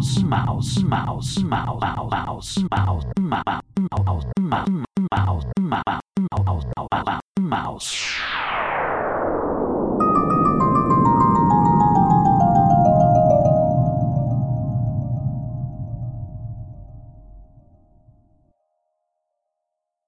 mouse mouse mouse mouse mouse mouse mouse mouse mouse mouse mouse mouse